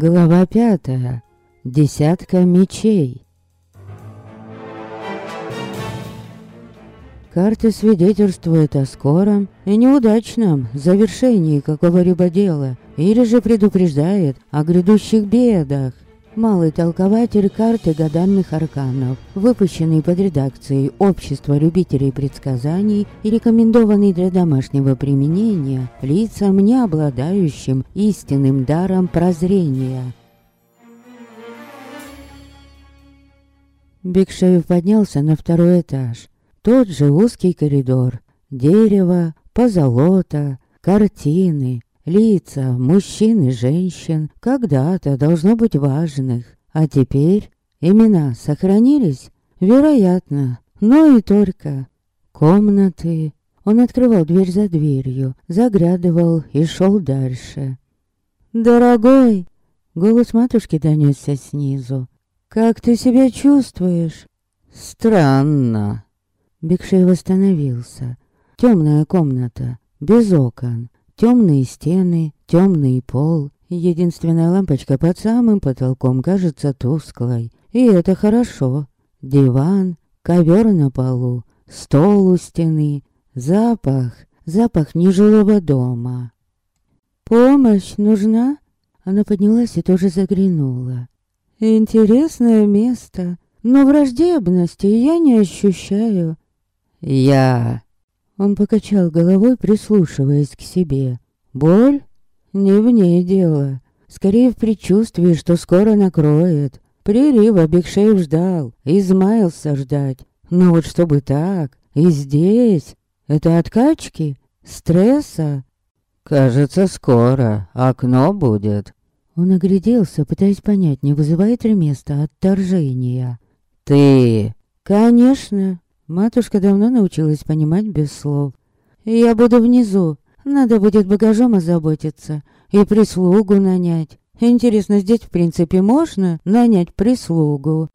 Глава пятая. Десятка мечей. Карты свидетельствуют о скором и неудачном завершении какого-либо дела, или же предупреждает о грядущих бедах. Малый толкователь карты гаданных арканов, выпущенный под редакцией Общества любителей предсказаний и рекомендованный для домашнего применения лицам, не обладающим истинным даром прозрения. Бекшеев поднялся на второй этаж. Тот же узкий коридор. Дерево, позолота, картины, Лица мужчин и женщин когда-то должно быть важных, а теперь имена сохранились? Вероятно, но и только. Комнаты. Он открывал дверь за дверью, заглядывал и шел дальше. «Дорогой!» — голос матушки донесся снизу. «Как ты себя чувствуешь?» «Странно». Бекшеев остановился. Темная комната, без окон. Темные стены, темный пол, единственная лампочка под самым потолком кажется тусклой. И это хорошо. Диван, ковер на полу, стол у стены, запах, запах нежилого дома. «Помощь нужна?» Она поднялась и тоже заглянула. «Интересное место, но враждебности я не ощущаю». «Я...» Он покачал головой, прислушиваясь к себе. Боль? Не в ней дело. Скорее в предчувствии, что скоро накроет. Прилива Бекшеев ждал, измаялся ждать. Но вот чтобы так, и здесь, это откачки, стресса. Кажется, скоро окно будет. Он огляделся, пытаясь понять, не вызывает ли место отторжения. Ты... Конечно, Матушка давно научилась понимать без слов. «Я буду внизу. Надо будет багажом озаботиться и прислугу нанять. Интересно, здесь в принципе можно нанять прислугу?»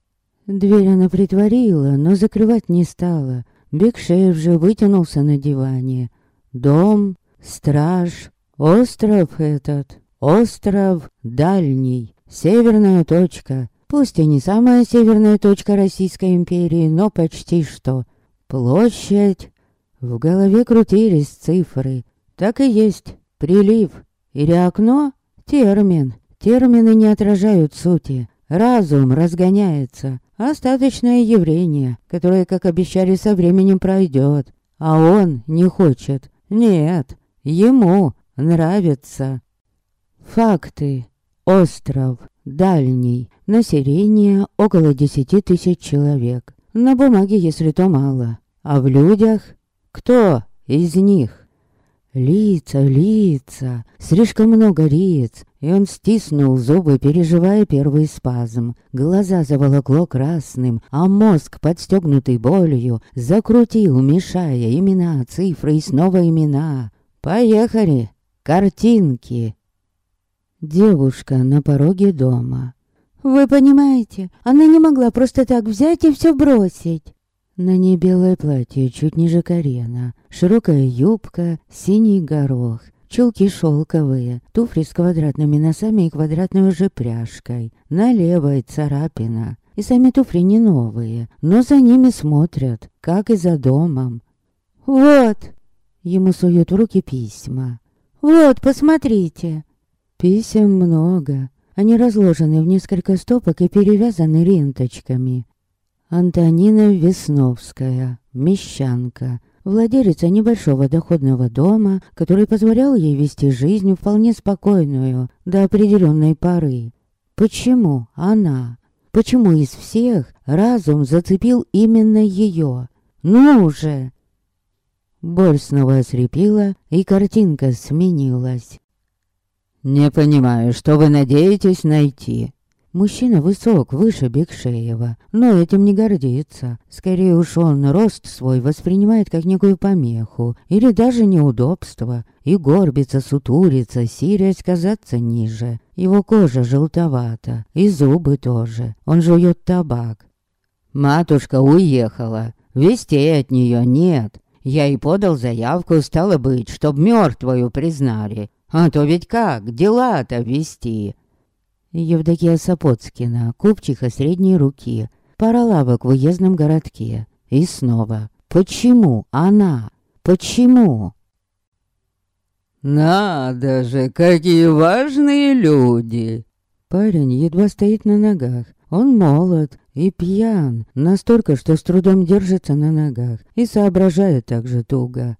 Дверь она притворила, но закрывать не стала. Бекшеев же вытянулся на диване. Дом, страж, остров этот, остров дальний, северная точка. Пусть и не самая северная точка Российской империи, но почти что. Площадь. В голове крутились цифры. Так и есть. Прилив. Или окно? Термин. Термины не отражают сути. Разум разгоняется. Остаточное явление, которое, как обещали, со временем пройдет. А он не хочет. Нет, ему нравится. Факты. Остров. Дальний. Население около десяти тысяч человек. На бумаге, если то мало. А в людях? Кто из них? Лица, лица, слишком много лиц, и он стиснул зубы, переживая первый спазм. Глаза заволокло красным, а мозг, подстегнутый болью, закрутил, мешая имена, цифры и снова имена. «Поехали! Картинки!» Девушка на пороге дома. «Вы понимаете, она не могла просто так взять и все бросить». На ней белое платье чуть ниже колена, широкая юбка, синий горох, чулки шелковые, туфли с квадратными носами и квадратной же пряжкой, на левой царапина. И сами туфли не новые, но за ними смотрят, как и за домом. «Вот!» Ему суют в руки письма. «Вот, посмотрите!» Писем много. Они разложены в несколько стопок и перевязаны ленточками. Антонина Весновская, мещанка, владелица небольшого доходного дома, который позволял ей вести жизнь вполне спокойную до определенной поры. Почему она? Почему из всех разум зацепил именно ее? Ну уже! Боль снова ослепила, и картинка сменилась. «Не понимаю, что вы надеетесь найти?» Мужчина высок, выше Бекшеева, но этим не гордится. Скорее уж он рост свой воспринимает как некую помеху или даже неудобство. И горбится, сутурится, силясь казаться ниже. Его кожа желтовата, и зубы тоже. Он жует табак. «Матушка уехала. Вестей от нее нет. Я и подал заявку, стало быть, чтоб мертвую признали. А то ведь как, дела-то вести. Евдокия Сапоцкина, купчиха средней руки, пара лавок в уездном городке. И снова. Почему она? Почему? «Надо же, какие важные люди!» Парень едва стоит на ногах. Он молод и пьян, настолько, что с трудом держится на ногах и соображает так же туго.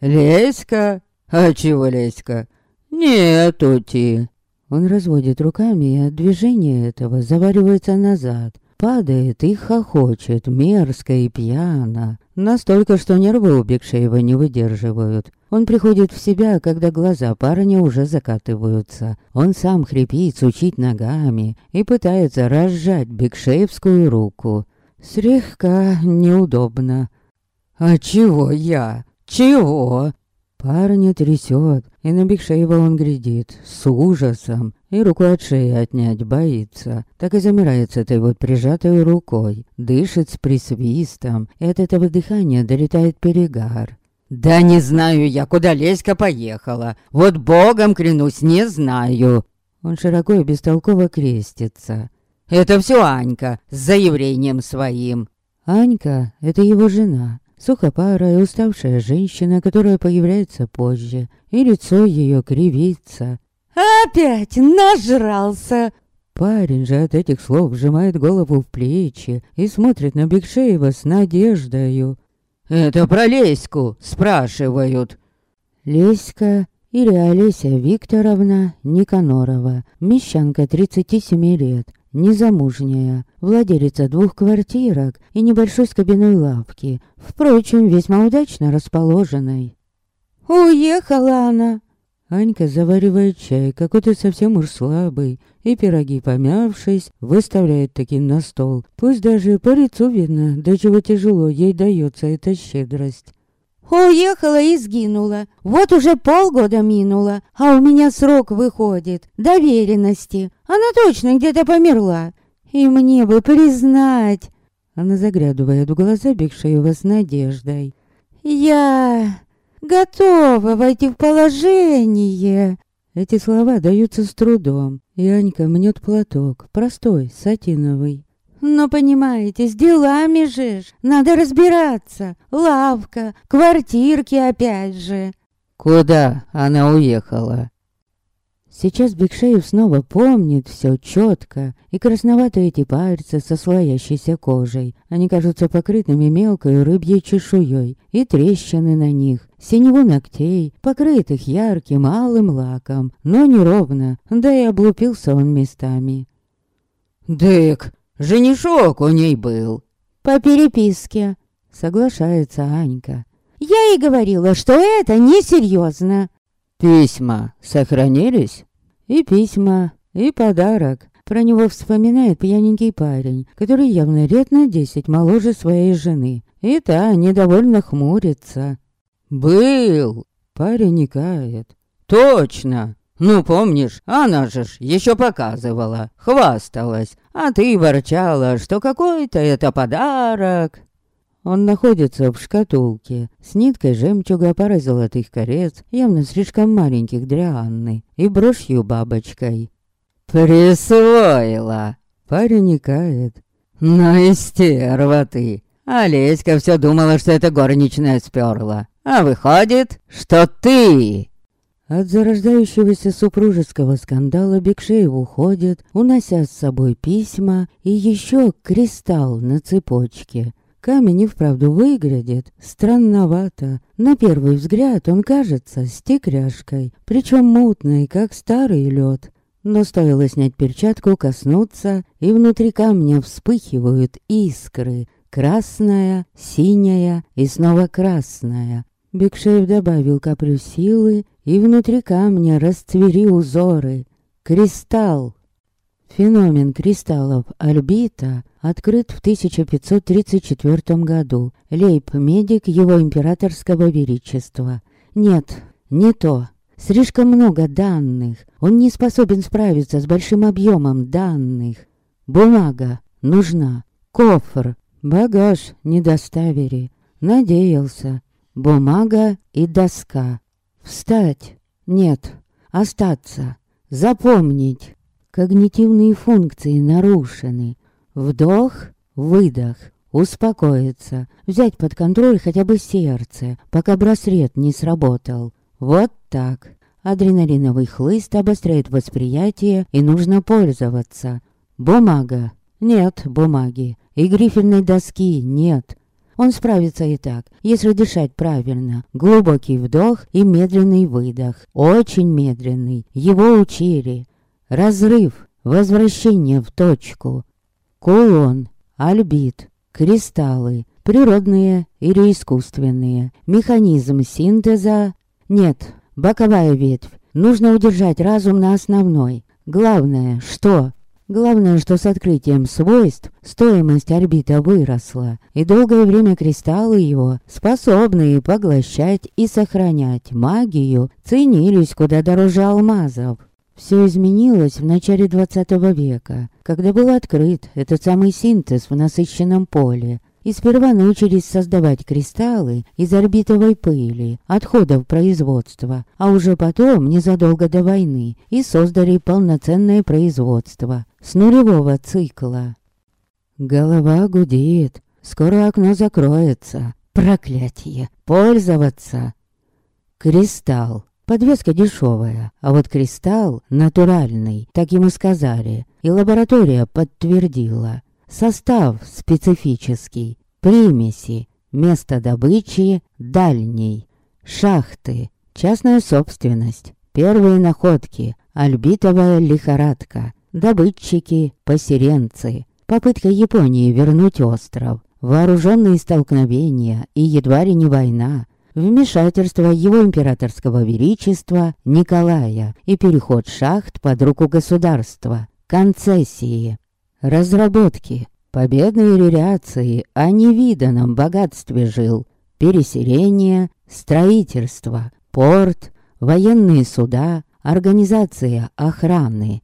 «Леська? А чего Леська? Нетути!» Он разводит руками, и от движения этого заваривается назад, падает и хохочет, мерзко и пьяно. Настолько, что нервы у Бекшеева не выдерживают. Он приходит в себя, когда глаза парня уже закатываются. Он сам хрипит, сучит ногами и пытается разжать Бекшеевскую руку. Слегка неудобно. «А чего я? Чего?» Парня трясет, и на Бекшеева он глядит с ужасом, и руку от шеи отнять боится. Так и замирает с этой вот прижатой рукой, дышит с присвистом, и от этого дыхания долетает перегар. «Да не знаю я, куда Леська поехала. Вот богом клянусь, не знаю». Он широко и бестолково крестится. «Это все Анька с заявлением своим». Анька — это его жена, Сухопарая, уставшая женщина, которая появляется позже, и лицо ее кривится. «Опять нажрался!» Парень же от этих слов сжимает голову в плечи и смотрит на Бекшеева с надеждою. «Это про Леську спрашивают». Леська или Олеся Викторовна Никанорова, мещанка 37 лет, незамужняя, владелица двух квартирок и небольшой скобяной лавки, впрочем, весьма удачно расположенной. «Уехала она!» Анька заваривает чай, какой-то совсем уж слабый, и пироги, помявшись, выставляет таким на стол. Пусть даже по лицу видно, до чего тяжело ей дается эта щедрость. Уехала и сгинула. Вот уже полгода минуло, а у меня срок выходит. Доверенности. Она точно где-то померла. И мне бы признать... Она заглядывает в глаза Бекшеева с надеждой. Я готова войти в положение. Эти слова даются с трудом, и Анька мнет платок, простой, сатиновый. Но понимаете, с делами же ж, надо разбираться. Лавка, квартирки опять же. Куда она уехала? Сейчас Бекшеев снова помнит все четко, и красноватые эти пальцы со слоящейся кожей. Они кажутся покрытыми мелкой рыбьей чешуей, и трещины на них, синеву ногтей, покрытых ярким алым лаком, но неровно, да и облупился он местами. «Дык, Женишок у ней был. По переписке. Соглашается Анька. Я и говорила, что это несерьезно. Письма сохранились? И письма, и подарок. Про него вспоминает пьяненький парень, который явно лет на десять моложе своей жены. И та недовольно хмурится. «Был!» Парень никает. «Точно! Ну, помнишь, она же ж еще показывала, хвасталась, а ты ворчала, что какой-то это подарок. Он находится в шкатулке с ниткой жемчуга, парой золотых колец, явно слишком маленьких для Анны, и брошью-бабочкой. «Присвоила!» Парень икает. «Ну и стерва ты! Олеська все думала, что это горничная сперла, а выходит, что ты!» От зарождающегося супружеского скандала Бекшеев уходит, унося с собой письма и еще кристалл на цепочке. Камень и вправду выглядит странновато. На первый взгляд он кажется стекляшкой, причем мутной, как старый лед. Но стоило снять перчатку, коснуться, и внутри камня вспыхивают искры. Красная, синяя и снова красная. Бекшеев добавил каплю силы, и внутри камня расцвели узоры. Кристалл. Феномен кристаллов Альбита открыт в 1534 году. Лейб-медик его императорского величества. Нет, не то. Слишком много данных. Он не способен справиться с большим объемом данных. Бумага нужна. Кофр. Багаж не доставили. Надеялся. Бумага и доска. Встать. Нет. Остаться. Запомнить. Когнитивные функции нарушены. Вдох, выдох, успокоиться, взять под контроль хотя бы сердце, пока браслет не сработал. Вот так. Адреналиновый хлыст обостряет восприятие, и нужно пользоваться. Бумага. Нет бумаги. И грифельной доски нет. Он справится и так, если дышать правильно. Глубокий вдох и медленный выдох. Очень медленный. Его учили. Разрыв. Возвращение в точку. Кулон. Альбит. Кристаллы. Природные или искусственные. Механизм синтеза. Нет, боковая ветвь. Нужно удержать разум на основной. Главное, что? Главное, что с открытием свойств стоимость орбита выросла, и долгое время кристаллы его, способные поглощать и сохранять магию, ценились куда дороже алмазов. Все изменилось в начале 20 века, когда был открыт этот самый синтез в насыщенном поле, и сперва научились создавать кристаллы из орбитовой пыли, отходов производства, а уже потом, незадолго до войны, и создали полноценное производство с нулевого цикла. Голова гудит, скоро окно закроется. Проклятие! Пользоваться! Кристалл. Подвеска дешевая, а вот кристалл натуральный, так ему сказали, и лаборатория подтвердила. Состав специфический, примеси, место добычи дальний, шахты, частная собственность, первые находки, альбитовая лихорадка, добытчики, поселенцы, попытка Японии вернуть остров, вооруженные столкновения и едва ли не война, вмешательство его императорского величества Николая и переход шахт под руку государства, концессии, Разработки, победные реляции о невиданном богатстве жил, переселение, строительство, порт, военные суда, организация охраны.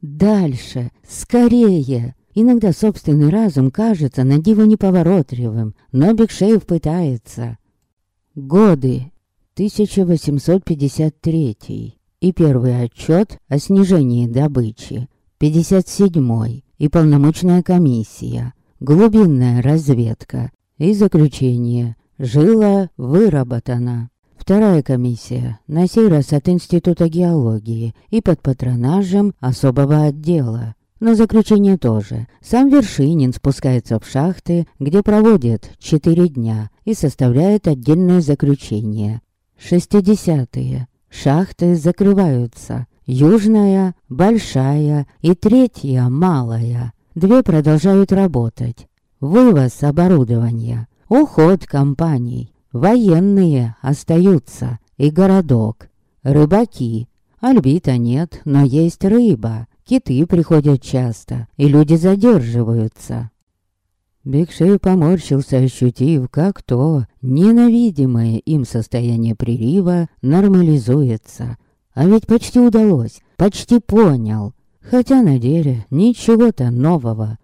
Дальше, скорее! Иногда собственный разум кажется на диво неповоротливым, но Бекшеев пытается. Годы 1853 и первый отчет о снижении добычи 57 и полномочная комиссия, глубинная разведка и заключение. Жила выработана. Вторая комиссия, на сей раз от Института геологии и под патронажем особого отдела. Но заключение тоже. Сам Вершинин спускается в шахты, где проводит четыре дня и составляет отдельное заключение. Шестидесятые. Шахты закрываются. Южная, большая и третья малая. Две продолжают работать. Вывоз оборудования, уход компаний. Военные остаются и городок. Рыбаки. Альбита нет, но есть рыба. Киты приходят часто, и люди задерживаются. Бекшей поморщился, ощутив, как то ненавидимое им состояние прилива нормализуется – а ведь почти удалось, почти понял. Хотя на деле ничего-то нового.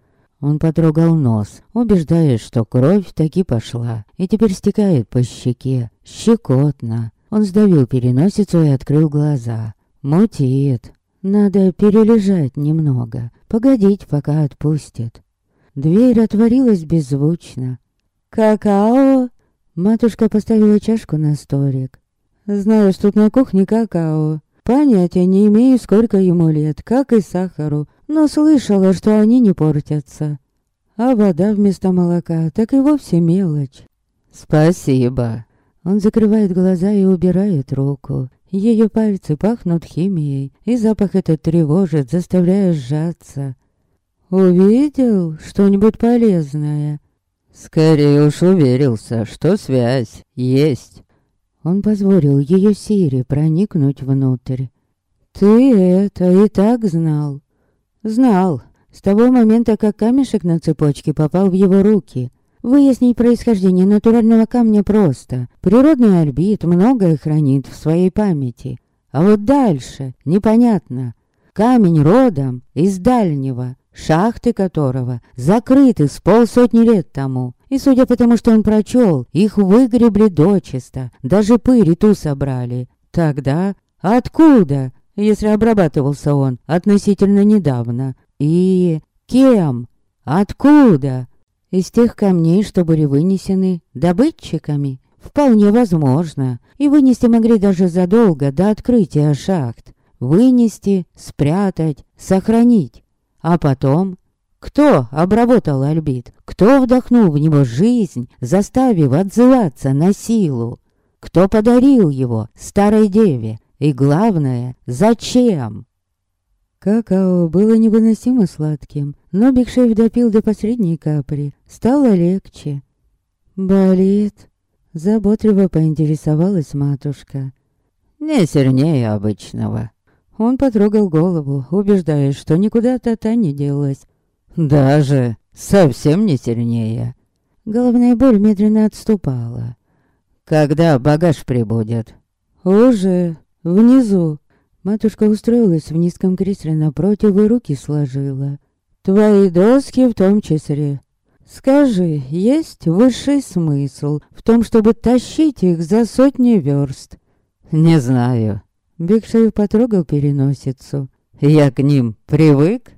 Он потрогал нос, убеждаясь, что кровь таки пошла, и теперь стекает по щеке. Щекотно. Он сдавил переносицу и открыл глаза. Мутит. Надо перележать немного, погодить, пока отпустит. Дверь отворилась беззвучно. «Какао?» Матушка поставила чашку на столик. «Знаешь, тут на кухне какао. Понятия не имею, сколько ему лет, как и сахару, но слышала, что они не портятся. А вода вместо молока так и вовсе мелочь. Спасибо. Он закрывает глаза и убирает руку. Ее пальцы пахнут химией, и запах этот тревожит, заставляя сжаться. «Увидел что-нибудь полезное?» «Скорее уж уверился, что связь есть». Он позволил ее Сире проникнуть внутрь. «Ты это и так знал?» «Знал. С того момента, как камешек на цепочке попал в его руки. Выяснить происхождение натурального камня просто. Природный орбит многое хранит в своей памяти. А вот дальше непонятно. Камень родом из дальнего, шахты которого закрыты с полсотни лет тому. И судя по тому, что он прочел, их выгребли дочисто, даже пыль и ту собрали. Тогда откуда? Если обрабатывался он относительно недавно. И кем? Откуда? Из тех камней, что были вынесены добытчиками? Вполне возможно. И вынести могли даже задолго до открытия шахт. Вынести, спрятать, сохранить. А потом кто обработал Альбит? Кто вдохнул в него жизнь, заставив отзываться на силу? Кто подарил его старой деве? И главное, зачем? Какао было невыносимо сладким, но Бигшейв допил до последней капли. Стало легче. «Болит?» Заботливо поинтересовалась матушка. «Не сильнее обычного». Он потрогал голову, убеждаясь, что никуда-то та не делась. Даже совсем не сильнее. Головная боль медленно отступала. Когда багаж прибудет? Уже внизу. Матушка устроилась в низком кресле напротив и руки сложила. Твои доски в том числе. Скажи, есть высший смысл в том, чтобы тащить их за сотни верст? Не знаю. Бигшеев потрогал переносицу. Я к ним привык.